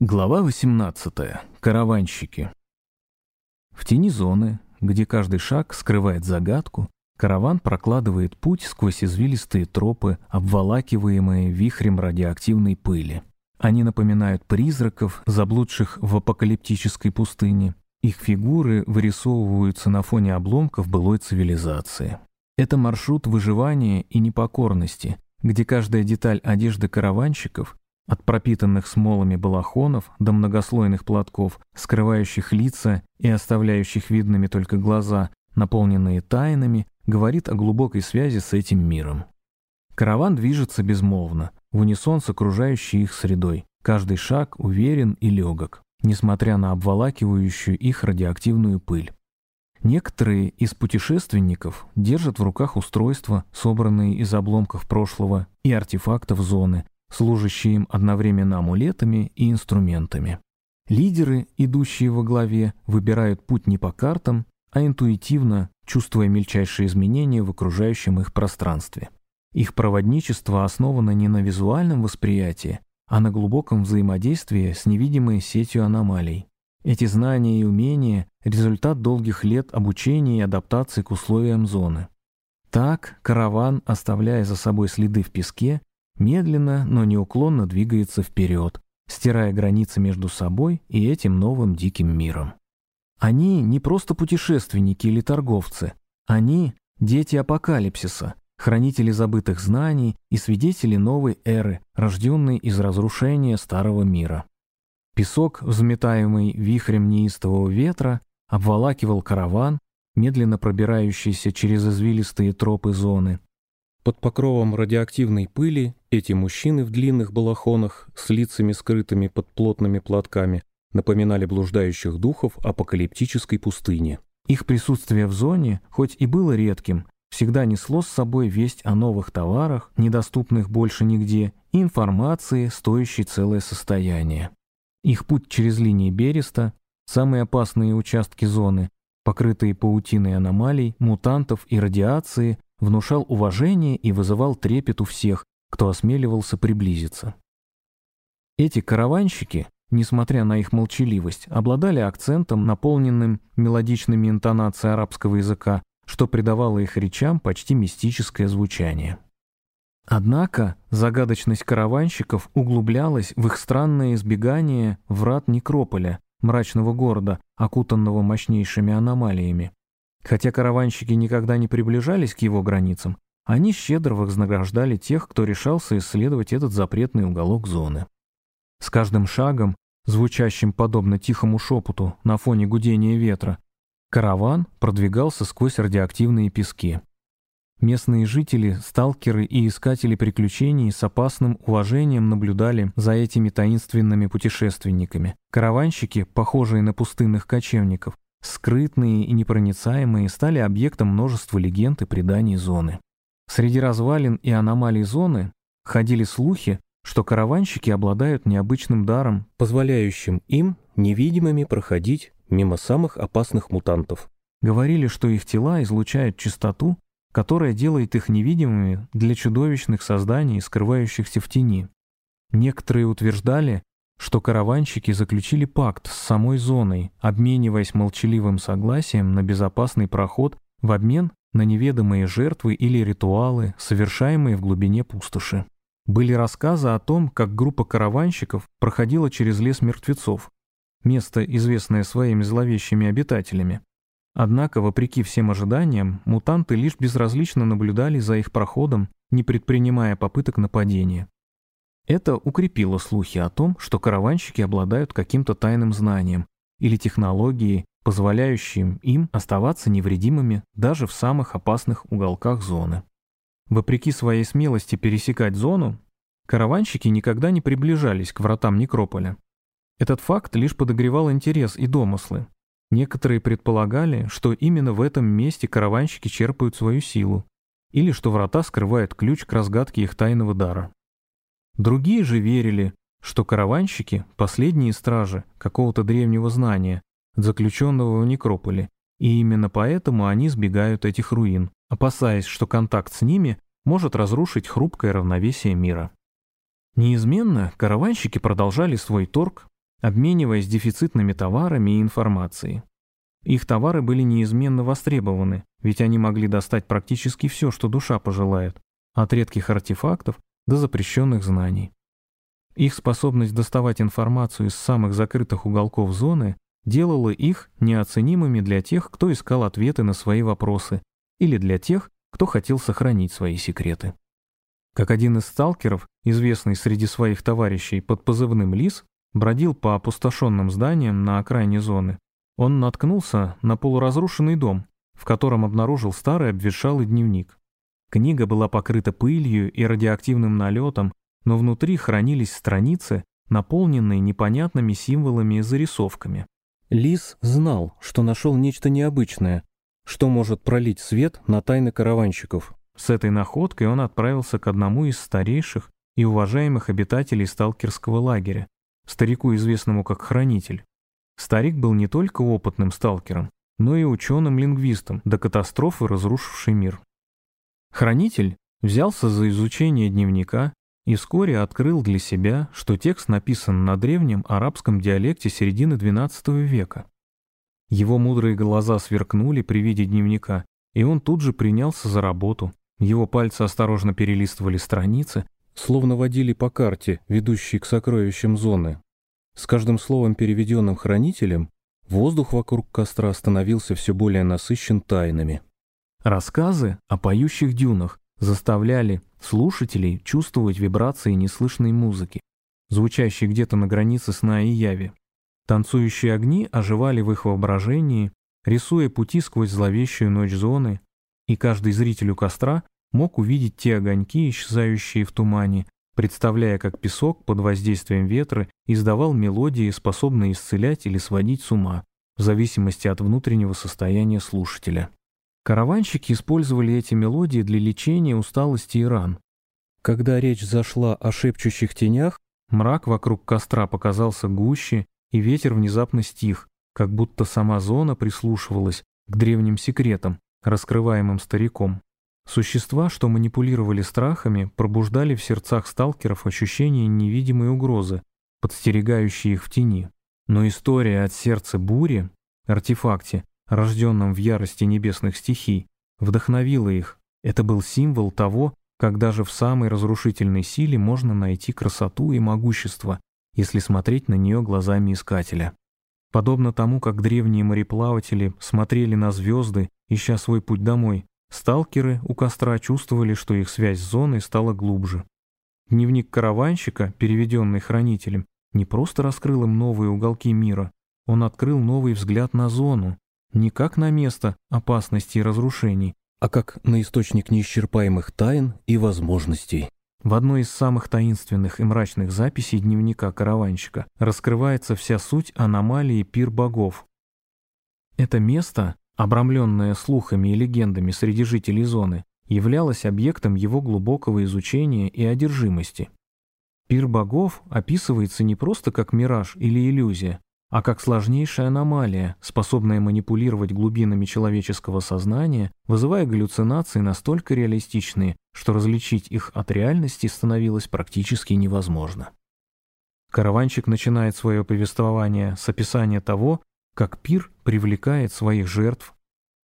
Глава 18. Караванщики. В тени зоны, где каждый шаг скрывает загадку, караван прокладывает путь сквозь извилистые тропы, обволакиваемые вихрем радиоактивной пыли. Они напоминают призраков, заблудших в апокалиптической пустыне. Их фигуры вырисовываются на фоне обломков былой цивилизации. Это маршрут выживания и непокорности, где каждая деталь одежды караванщиков от пропитанных смолами балахонов до многослойных платков, скрывающих лица и оставляющих видными только глаза, наполненные тайнами, говорит о глубокой связи с этим миром. Караван движется безмолвно, в унисон с окружающей их средой. Каждый шаг уверен и легок, несмотря на обволакивающую их радиоактивную пыль. Некоторые из путешественников держат в руках устройства, собранные из обломков прошлого и артефактов зоны, служащие им одновременно амулетами и инструментами. Лидеры, идущие во главе, выбирают путь не по картам, а интуитивно, чувствуя мельчайшие изменения в окружающем их пространстве. Их проводничество основано не на визуальном восприятии, а на глубоком взаимодействии с невидимой сетью аномалий. Эти знания и умения – результат долгих лет обучения и адаптации к условиям зоны. Так, караван, оставляя за собой следы в песке, медленно, но неуклонно двигается вперед, стирая границы между собой и этим новым диким миром. Они не просто путешественники или торговцы, они – дети апокалипсиса, хранители забытых знаний и свидетели новой эры, рожденной из разрушения старого мира. Песок, взметаемый вихрем неистового ветра, обволакивал караван, медленно пробирающийся через извилистые тропы зоны, под покровом радиоактивной пыли эти мужчины в длинных балахонах с лицами скрытыми под плотными платками напоминали блуждающих духов апокалиптической пустыни. Их присутствие в зоне, хоть и было редким, всегда несло с собой весть о новых товарах, недоступных больше нигде, и информации, стоящей целое состояние. Их путь через линии Береста, самые опасные участки зоны, покрытые паутиной аномалий, мутантов и радиации, внушал уважение и вызывал трепет у всех, кто осмеливался приблизиться. Эти караванщики, несмотря на их молчаливость, обладали акцентом, наполненным мелодичными интонацией арабского языка, что придавало их речам почти мистическое звучание. Однако загадочность караванщиков углублялась в их странное избегание врат некрополя, мрачного города, окутанного мощнейшими аномалиями. Хотя караванщики никогда не приближались к его границам, они щедро вознаграждали тех, кто решался исследовать этот запретный уголок зоны. С каждым шагом, звучащим подобно тихому шепоту на фоне гудения ветра, караван продвигался сквозь радиоактивные пески. Местные жители, сталкеры и искатели приключений с опасным уважением наблюдали за этими таинственными путешественниками. Караванщики, похожие на пустынных кочевников, скрытные и непроницаемые, стали объектом множества легенд и преданий зоны. Среди развалин и аномалий зоны ходили слухи, что караванщики обладают необычным даром, позволяющим им невидимыми проходить мимо самых опасных мутантов. Говорили, что их тела излучают чистоту, которая делает их невидимыми для чудовищных созданий, скрывающихся в тени. Некоторые утверждали, что караванщики заключили пакт с самой зоной, обмениваясь молчаливым согласием на безопасный проход в обмен на неведомые жертвы или ритуалы, совершаемые в глубине пустоши. Были рассказы о том, как группа караванщиков проходила через лес мертвецов, место, известное своими зловещими обитателями. Однако, вопреки всем ожиданиям, мутанты лишь безразлично наблюдали за их проходом, не предпринимая попыток нападения. Это укрепило слухи о том, что караванщики обладают каким-то тайным знанием или технологией, позволяющим им оставаться невредимыми даже в самых опасных уголках зоны. Вопреки своей смелости пересекать зону, караванщики никогда не приближались к вратам некрополя. Этот факт лишь подогревал интерес и домыслы. Некоторые предполагали, что именно в этом месте караванщики черпают свою силу, или что врата скрывают ключ к разгадке их тайного дара. Другие же верили, что караванщики — последние стражи какого-то древнего знания, заключенного в некрополе, и именно поэтому они сбегают этих руин, опасаясь, что контакт с ними может разрушить хрупкое равновесие мира. Неизменно караванщики продолжали свой торг, обмениваясь дефицитными товарами и информацией. Их товары были неизменно востребованы, ведь они могли достать практически все, что душа пожелает, от редких артефактов до запрещенных знаний. Их способность доставать информацию из самых закрытых уголков зоны делала их неоценимыми для тех, кто искал ответы на свои вопросы, или для тех, кто хотел сохранить свои секреты. Как один из сталкеров, известный среди своих товарищей под позывным «Лис», бродил по опустошенным зданиям на окраине зоны, он наткнулся на полуразрушенный дом, в котором обнаружил старый обветшалый дневник. Книга была покрыта пылью и радиоактивным налетом, но внутри хранились страницы, наполненные непонятными символами и зарисовками. Лис знал, что нашел нечто необычное, что может пролить свет на тайны караванщиков. С этой находкой он отправился к одному из старейших и уважаемых обитателей сталкерского лагеря, старику, известному как Хранитель. Старик был не только опытным сталкером, но и ученым-лингвистом, до катастрофы разрушивший мир. Хранитель взялся за изучение дневника и вскоре открыл для себя, что текст написан на древнем арабском диалекте середины XII века. Его мудрые глаза сверкнули при виде дневника, и он тут же принялся за работу. Его пальцы осторожно перелистывали страницы, словно водили по карте, ведущей к сокровищам зоны. С каждым словом, переведенным хранителем, воздух вокруг костра становился все более насыщен тайнами. Рассказы о поющих дюнах заставляли слушателей чувствовать вибрации неслышной музыки, звучащей где-то на границе сна и яви. Танцующие огни оживали в их воображении, рисуя пути сквозь зловещую ночь зоны, и каждый зритель у костра мог увидеть те огоньки, исчезающие в тумане, представляя, как песок под воздействием ветра издавал мелодии, способные исцелять или сводить с ума, в зависимости от внутреннего состояния слушателя. Караванщики использовали эти мелодии для лечения усталости и ран. Когда речь зашла о шепчущих тенях, мрак вокруг костра показался гуще, и ветер внезапно стих, как будто сама зона прислушивалась к древним секретам, раскрываемым стариком. Существа, что манипулировали страхами, пробуждали в сердцах сталкеров ощущение невидимой угрозы, подстерегающей их в тени. Но история от сердца бури, артефакте, рожденном в ярости небесных стихий, вдохновила их. Это был символ того, как даже в самой разрушительной силе можно найти красоту и могущество, если смотреть на нее глазами искателя. Подобно тому, как древние мореплаватели смотрели на звезды, ища свой путь домой, сталкеры у костра чувствовали, что их связь с зоной стала глубже. Дневник караванщика, переведенный хранителем, не просто раскрыл им новые уголки мира, он открыл новый взгляд на зону, не как на место опасности и разрушений, а как на источник неисчерпаемых тайн и возможностей. В одной из самых таинственных и мрачных записей дневника караванщика раскрывается вся суть аномалии пир богов. Это место, обрамленное слухами и легендами среди жителей зоны, являлось объектом его глубокого изучения и одержимости. Пир богов описывается не просто как мираж или иллюзия, а как сложнейшая аномалия, способная манипулировать глубинами человеческого сознания, вызывая галлюцинации настолько реалистичные, что различить их от реальности становилось практически невозможно. Караванчик начинает свое повествование с описания того, как пир привлекает своих жертв.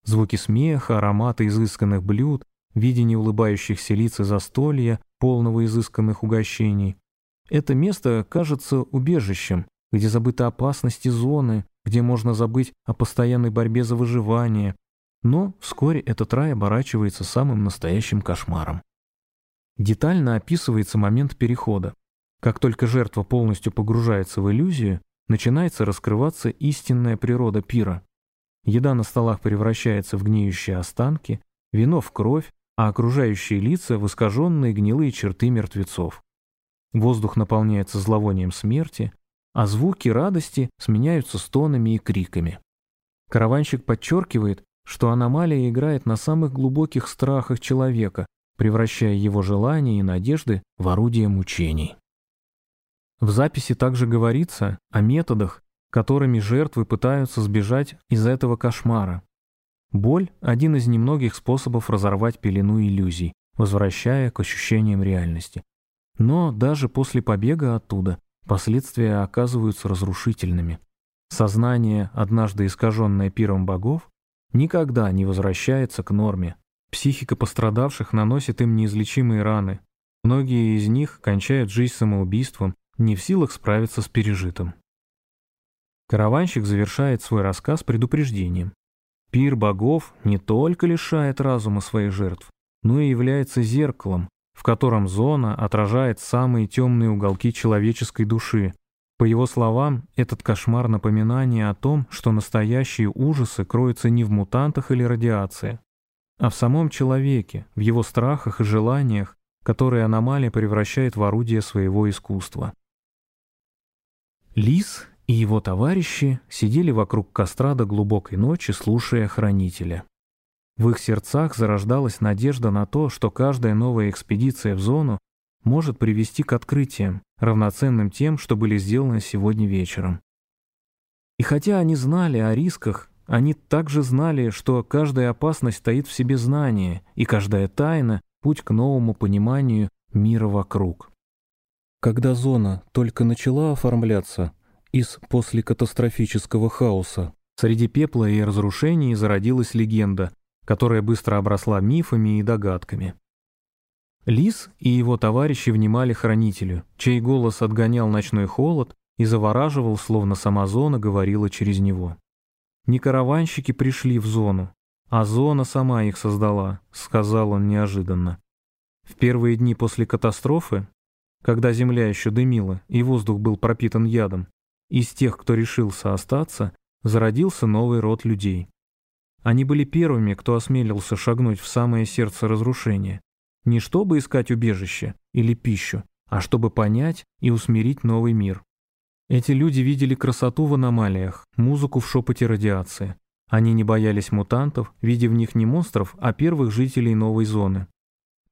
Звуки смеха, ароматы изысканных блюд, видение улыбающихся лиц и застолья, полного изысканных угощений. Это место кажется убежищем, где забыты опасности зоны, где можно забыть о постоянной борьбе за выживание. Но вскоре этот рай оборачивается самым настоящим кошмаром. Детально описывается момент перехода. Как только жертва полностью погружается в иллюзию, начинается раскрываться истинная природа пира. Еда на столах превращается в гниющие останки, вино в кровь, а окружающие лица в искаженные гнилые черты мертвецов. Воздух наполняется зловонием смерти, а звуки радости сменяются стонами и криками. Караванщик подчеркивает, что аномалия играет на самых глубоких страхах человека, превращая его желания и надежды в орудие мучений. В записи также говорится о методах, которыми жертвы пытаются сбежать из этого кошмара. Боль – один из немногих способов разорвать пелену иллюзий, возвращая к ощущениям реальности. Но даже после побега оттуда последствия оказываются разрушительными. Сознание, однажды искаженное пиром богов, никогда не возвращается к норме. Психика пострадавших наносит им неизлечимые раны. Многие из них кончают жизнь самоубийством, не в силах справиться с пережитым. Караванщик завершает свой рассказ предупреждением. Пир богов не только лишает разума своих жертв, но и является зеркалом, в котором зона отражает самые темные уголки человеческой души. По его словам, этот кошмар напоминание о том, что настоящие ужасы кроются не в мутантах или радиации, а в самом человеке, в его страхах и желаниях, которые аномалия превращает в орудие своего искусства. Лис и его товарищи сидели вокруг костра до глубокой ночи, слушая хранителя. В их сердцах зарождалась надежда на то, что каждая новая экспедиция в зону может привести к открытиям, равноценным тем, что были сделаны сегодня вечером. И хотя они знали о рисках, они также знали, что каждая опасность стоит в себе знание, и каждая тайна — путь к новому пониманию мира вокруг. Когда зона только начала оформляться, из послекатастрофического хаоса. Среди пепла и разрушений зародилась легенда, которая быстро обросла мифами и догадками. Лис и его товарищи внимали хранителю, чей голос отгонял ночной холод и завораживал, словно сама зона говорила через него. Не караванщики пришли в зону, а зона сама их создала, сказал он неожиданно. В первые дни после катастрофы, когда земля еще дымила и воздух был пропитан ядом, из тех, кто решился остаться, зародился новый род людей. Они были первыми, кто осмелился шагнуть в самое сердце разрушения, не чтобы искать убежище или пищу, а чтобы понять и усмирить новый мир. Эти люди видели красоту в аномалиях, музыку в шепоте радиации. Они не боялись мутантов, видя в них не монстров, а первых жителей новой зоны.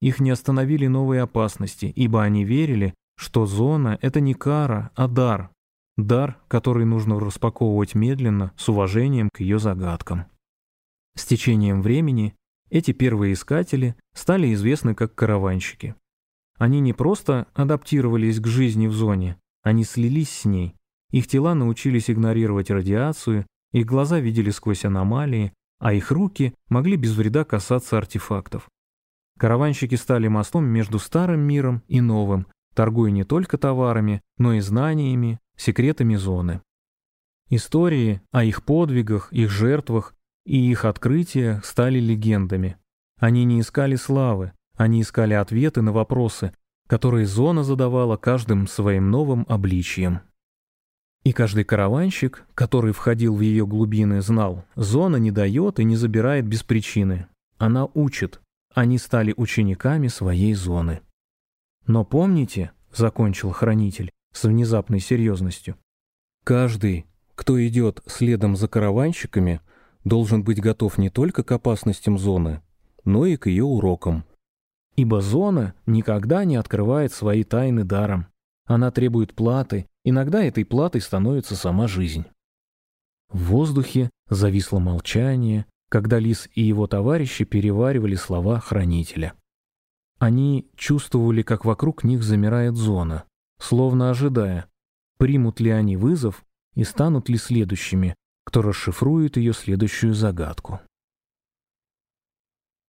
Их не остановили новые опасности, ибо они верили, что зона — это не кара, а дар, Дар, который нужно распаковывать медленно, с уважением к ее загадкам. С течением времени эти первые искатели стали известны как караванщики. Они не просто адаптировались к жизни в зоне, они слились с ней. Их тела научились игнорировать радиацию, их глаза видели сквозь аномалии, а их руки могли без вреда касаться артефактов. Караванщики стали мостом между старым миром и новым, торгуя не только товарами, но и знаниями, секретами зоны. Истории о их подвигах, их жертвах и их открытиях стали легендами. Они не искали славы, они искали ответы на вопросы, которые зона задавала каждым своим новым обличием. И каждый караванщик, который входил в ее глубины, знал, зона не дает и не забирает без причины. Она учит. Они стали учениками своей зоны. Но помните, — закончил хранитель, с внезапной серьезностью. Каждый, кто идет следом за караванщиками, должен быть готов не только к опасностям зоны, но и к ее урокам. Ибо зона никогда не открывает свои тайны даром. Она требует платы, иногда этой платой становится сама жизнь. В воздухе зависло молчание, когда Лис и его товарищи переваривали слова хранителя. Они чувствовали, как вокруг них замирает зона, словно ожидая, примут ли они вызов и станут ли следующими, кто расшифрует ее следующую загадку.